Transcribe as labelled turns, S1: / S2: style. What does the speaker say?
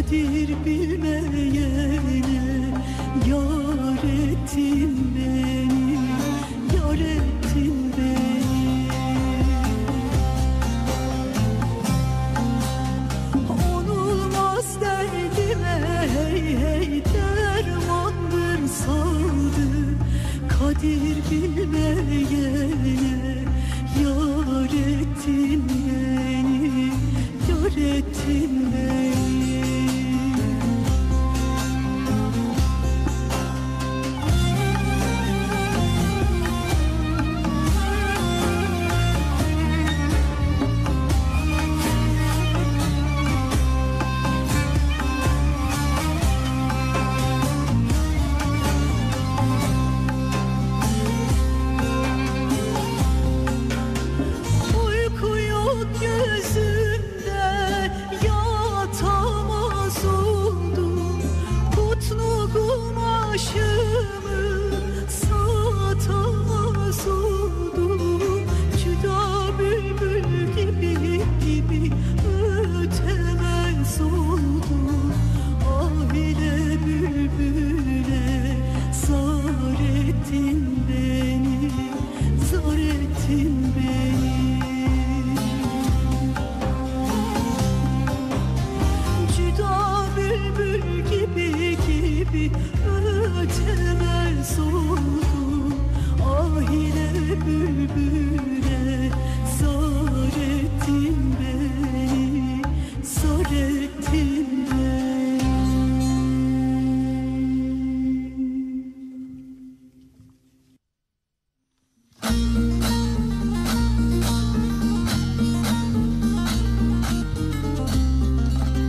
S1: kadir bilmeyene Yar ettin beni, yar ettin beni. Onulmaz derdime hey hey dermandır saldı Kadir bilmeyene yar ettin beni, yar ettin beni should.